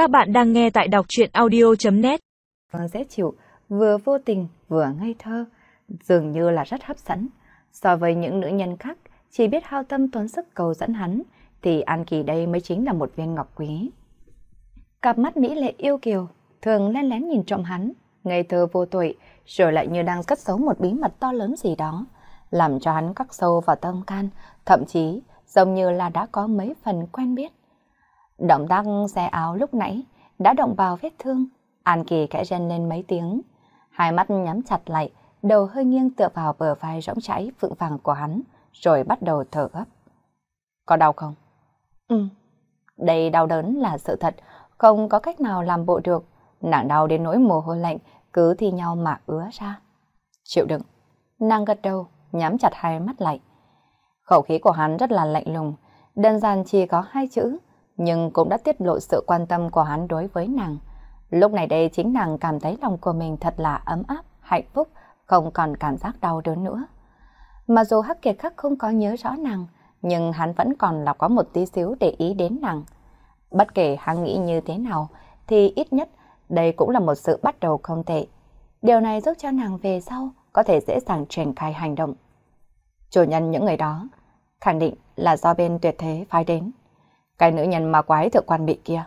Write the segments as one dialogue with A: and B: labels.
A: Các bạn đang nghe tại đọc truyện audio.net
B: Vừa vâng, dễ chịu, vừa vô tình, vừa ngây thơ, dường như là rất hấp dẫn. So với những nữ nhân khác, chỉ biết hao tâm tốn sức cầu dẫn hắn, thì An Kỳ đây mới chính là một viên ngọc quý. Cặp mắt mỹ lệ yêu kiều, thường lén lén nhìn trộm hắn, ngây thơ vô tuổi, rồi lại như đang cất giấu một bí mật to lớn gì đó, làm cho hắn cắt sâu vào tâm can, thậm chí giống như là đã có mấy phần quen biết. Động tác xe áo lúc nãy đã động vào vết thương, An Kỳ khẽ rên lên mấy tiếng, hai mắt nhắm chặt lại, đầu hơi nghiêng tựa vào bờ vai rỗng chảy vững vàng của hắn, rồi bắt đầu thở gấp. Có đau không? Ừ. Đây đau đớn là sự thật, không có cách nào làm bộ được. Nàng đau đến nỗi mồ hôi lạnh, cứ thi nhau mà ứa ra. Chịu đựng. Nàng gật đầu, nhắm chặt hai mắt lại. Khẩu khí của hắn rất là lạnh lùng, đơn giản chỉ có hai chữ, nhưng cũng đã tiết lộ sự quan tâm của hắn đối với nàng. Lúc này đây chính nàng cảm thấy lòng của mình thật là ấm áp, hạnh phúc, không còn cảm giác đau đớn nữa. Mà dù Hắc Kiệt Khắc không có nhớ rõ nàng, nhưng hắn vẫn còn là có một tí xíu để ý đến nàng. Bất kể hắn nghĩ như thế nào, thì ít nhất đây cũng là một sự bắt đầu không tệ. Điều này giúp cho nàng về sau có thể dễ dàng triển khai hành động. Chủ nhân những người đó khẳng định là do bên tuyệt thế phái đến. Cái nữ nhân ma quái thượng quan bị kia.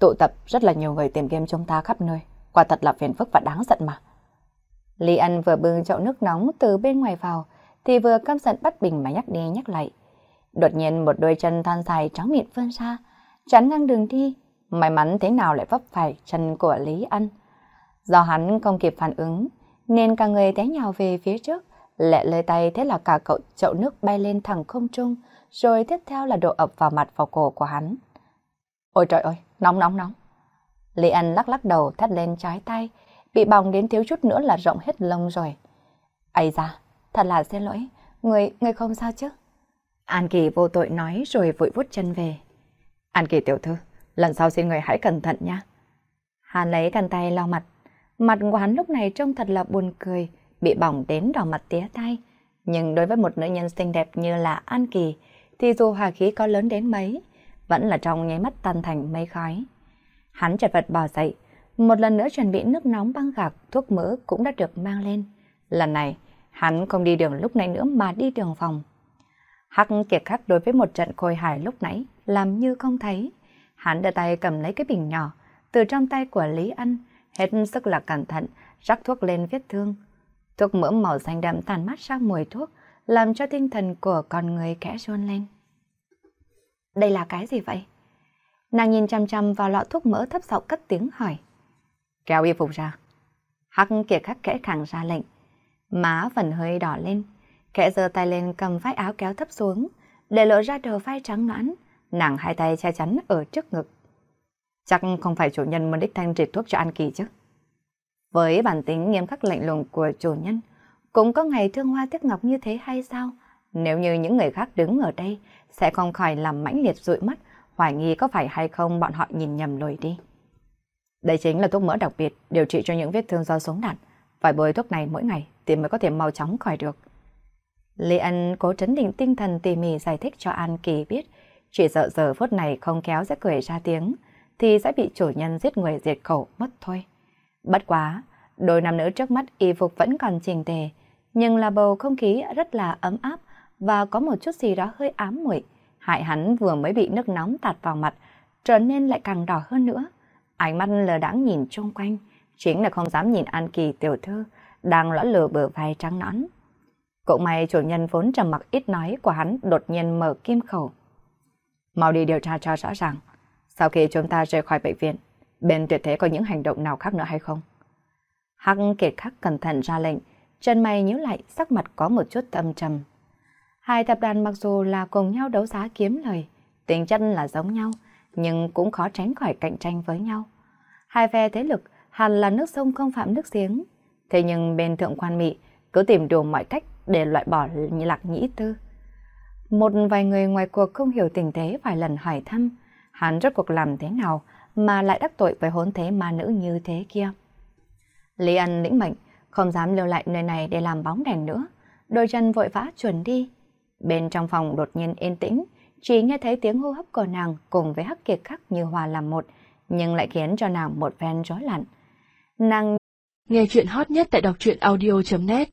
B: Tụ tập rất là nhiều người tìm kiếm chúng ta khắp nơi. Quả thật là phiền phức và đáng giận mà. Lý Ân vừa bưng chậu nước nóng từ bên ngoài vào, thì vừa căm giận bắt bình mà nhắc đi nhắc lại. Đột nhiên một đôi chân thon dài trắng miệng vươn ra, chắn ngang đường đi. May mắn thế nào lại vấp phải chân của Lý Ân. Do hắn không kịp phản ứng, nên cả người té nhào về phía trước, lẹ lơi tay thế là cả cậu chậu nước bay lên thẳng không trung, rồi tiếp theo là đổ ập vào mặt vào cổ của hắn. Ôi trời ơi, nóng nóng nóng. Lý Ân lắc lắc đầu thắt lên trái tay, bị bỏng đến thiếu chút nữa là rộng hết lông rồi. Ây da, thật là xin lỗi, người, người không sao chứ? An Kỳ vô tội nói rồi vội vút chân về. An Kỳ tiểu thư, lần sau xin người hãy cẩn thận nha. Hắn lấy khăn tay lau mặt, mặt của hắn lúc này trông thật là buồn cười, bị bỏng đến đỏ mặt tía tay. Nhưng đối với một nữ nhân xinh đẹp như là An Kỳ, thì dù hòa khí có lớn đến mấy, vẫn là trong nháy mắt tan thành mây khói. Hắn chật vật bò dậy, một lần nữa chuẩn bị nước nóng băng gạc, thuốc mỡ cũng đã được mang lên. Lần này, hắn không đi đường lúc nãy nữa mà đi đường phòng. Hắc kiệt khắc đối với một trận khôi hài lúc nãy, làm như không thấy. Hắn đưa tay cầm lấy cái bình nhỏ, từ trong tay của Lý Anh, hết sức là cẩn thận, rắc thuốc lên vết thương. Thuốc mỡ màu xanh đậm tàn mắt sang mùi thuốc, làm cho tinh thần của con người kẽ run lên. Đây là cái gì vậy? Nàng nhìn chăm chăm vào lọ thuốc mỡ thấp giọng cất tiếng hỏi. Kéo y phục ra. Hắc kiệt khắc kẽ khẳng ra lệnh. Má phần hơi đỏ lên. kẽ giơ tay lên cầm vai áo kéo thấp xuống, để lộ ra đầu vai trắng nõn, nàng hai tay che chắn ở trước ngực. Chắc không phải chủ nhân muốn đích thanh triệt thuốc cho An Kỳ chứ. Với bản tính nghiêm khắc lạnh lùng của chủ nhân, cũng có ngày thương hoa tiếc ngọc như thế hay sao? Nếu như những người khác đứng ở đây, sẽ không khỏi làm mãnh liệt dụi mắt, hoài nghi có phải hay không bọn họ nhìn nhầm lối đi. Đây chính là thuốc mỡ đặc biệt điều trị cho những vết thương do súng đạn. Phải bôi thuốc này mỗi ngày thì mới có thể mau chóng khỏi được. Lê Ân cố trấn định tinh thần tỉ mỉ giải thích cho An Kỳ biết, chỉ sợ giờ phút này không kéo sẽ cười ra tiếng, thì sẽ bị chủ nhân giết người diệt khẩu mất thôi. Bất quá, đôi nam nữ trước mắt y phục vẫn còn chỉnh tề, nhưng là bầu không khí rất là ấm áp và có một chút gì đó hơi ám muội. Hại hắn vừa mới bị nước nóng tạt vào mặt, trở nên lại càng đỏ hơn nữa. Ánh mắt lờ đãng nhìn chung quanh, chính là không dám nhìn An Kỳ tiểu thư, đang lõa lừa bờ vai trắng nõn. cậu may chủ nhân vốn trầm mặc ít nói của hắn đột nhiên mở kim khẩu. Mau đi điều tra cho rõ ràng. Sau khi chúng ta rời khỏi bệnh viện, bên tuyệt thế có những hành động nào khác nữa hay không? Hắc kiệt khắc cẩn thận ra lệnh, chân mày nhíu lại sắc mặt có một chút âm trầm. Hai tập đoàn mặc dù là cùng nhau đấu giá kiếm lời, tính chất là giống nhau, nhưng cũng khó tránh khỏi cạnh tranh với nhau. Hai phe thế lực hẳn là nước sông không phạm nước giếng. Thế nhưng bên thượng quan mỹ cứ tìm đủ mọi cách để loại bỏ lạc nhĩ tư. Một vài người ngoài cuộc không hiểu tình thế vài lần hỏi thăm, hắn rốt cuộc làm thế nào mà lại đắc tội với hôn thế ma nữ như thế kia. Lý Ân lĩnh mệnh, không dám lưu lại nơi này để làm bóng đèn nữa, đôi chân vội vã chuẩn đi. Bên trong phòng đột nhiên yên tĩnh, chỉ nghe thấy tiếng hô hấp của nàng cùng với hắc kiệt khắc như hòa làm một, nhưng lại khiến cho nàng một phen rối loạn. Nàng
A: nghe chuyện hot nhất tại đọc truyện audio.net